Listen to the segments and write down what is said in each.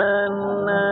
أَنَّا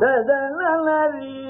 Sezenelerin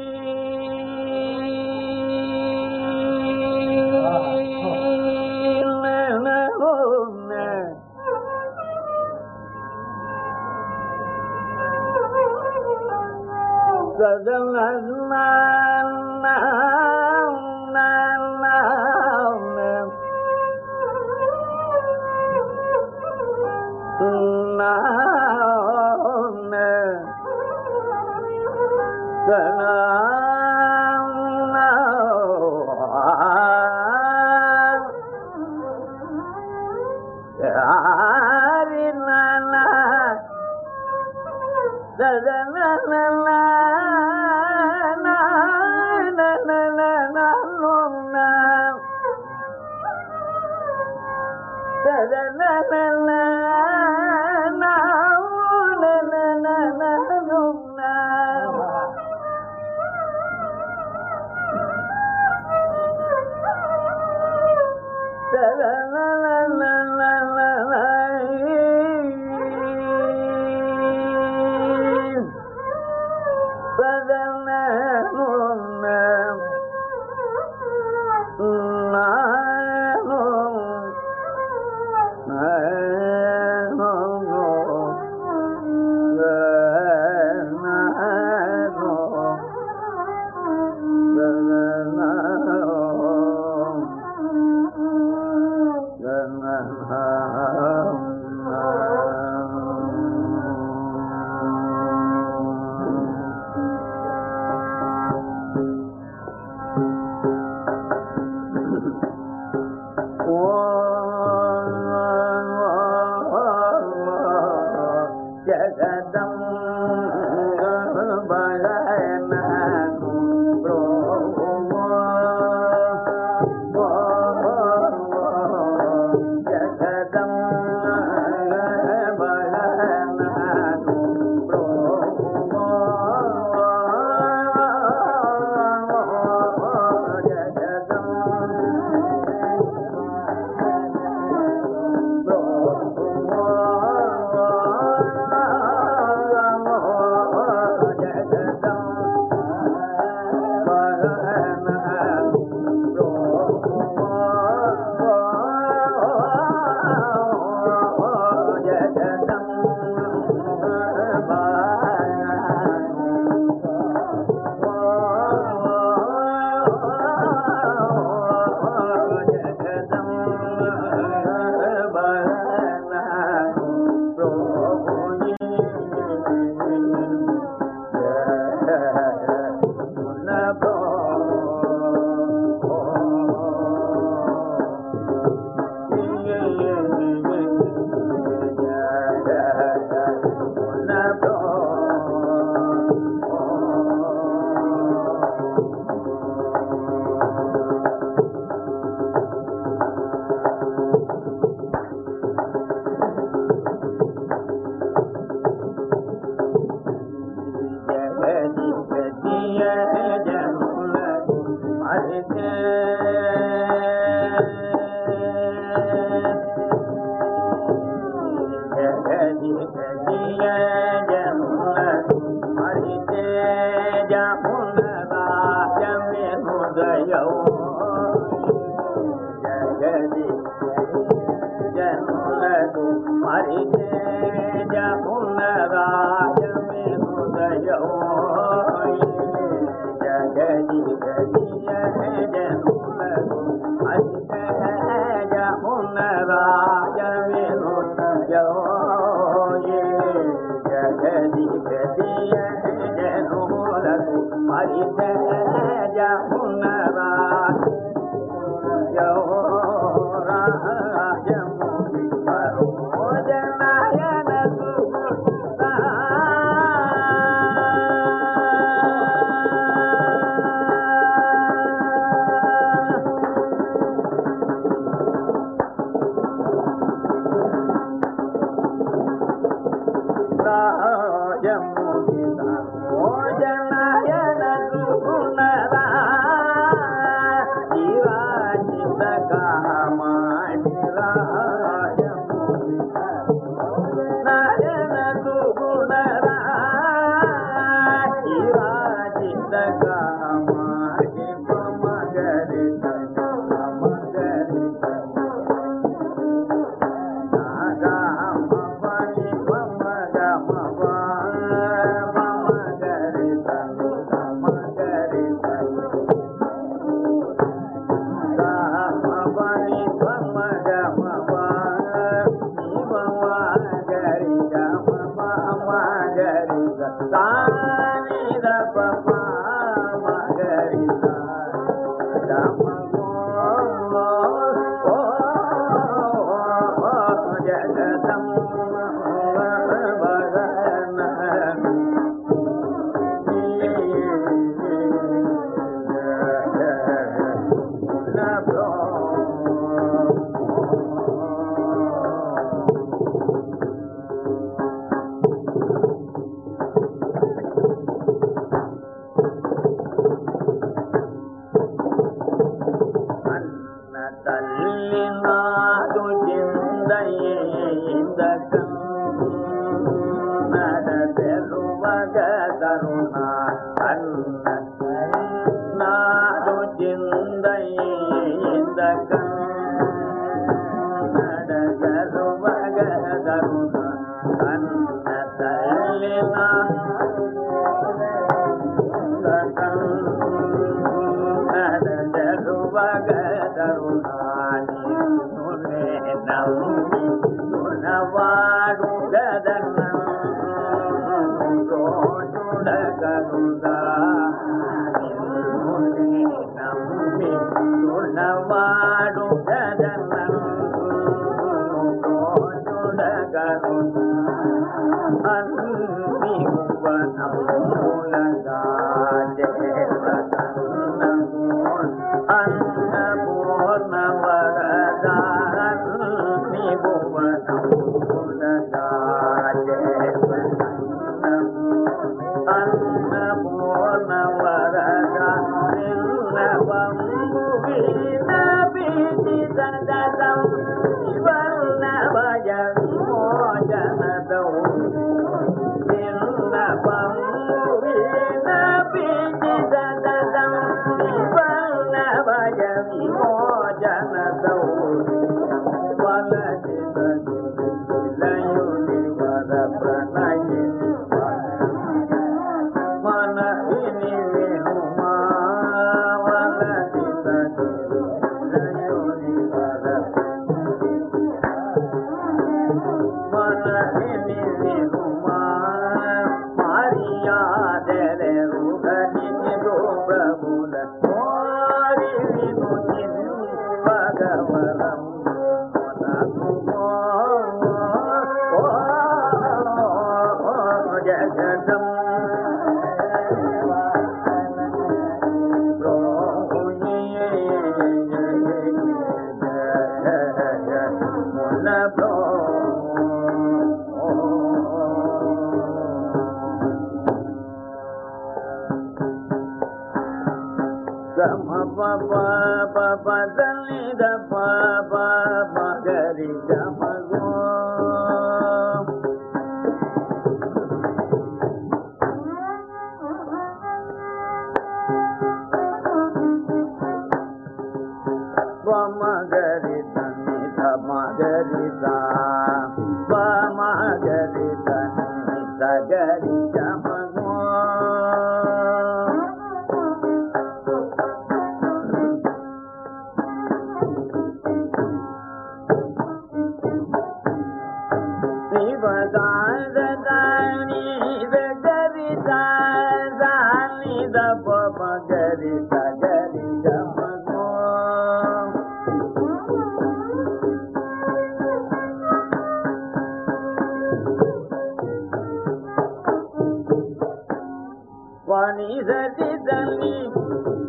हर के न பத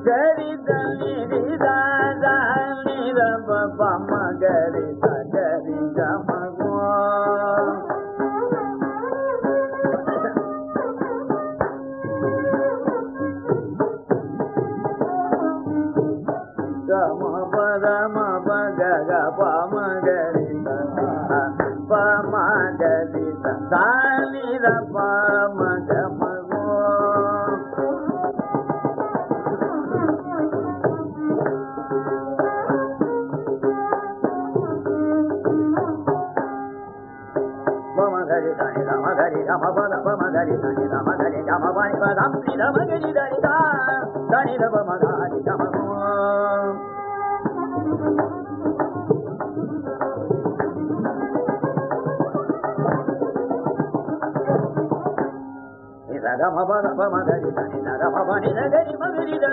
जय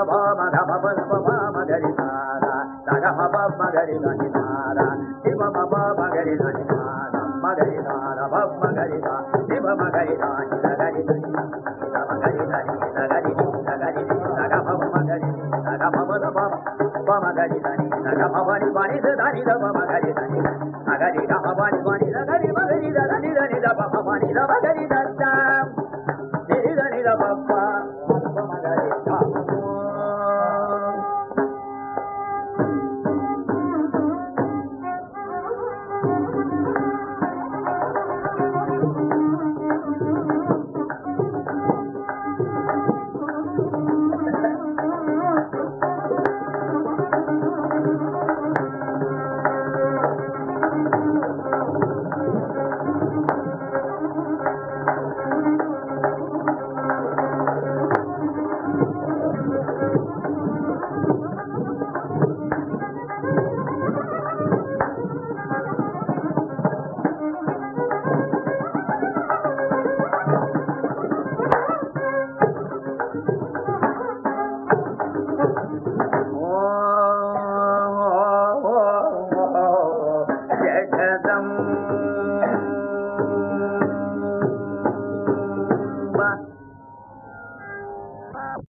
ద ద ని ద గరి ద గరి ద గరి మగరి నారా శివ నారా మగరి గరి శివ మగరి నగరి మగరి నగరి నగరి గరి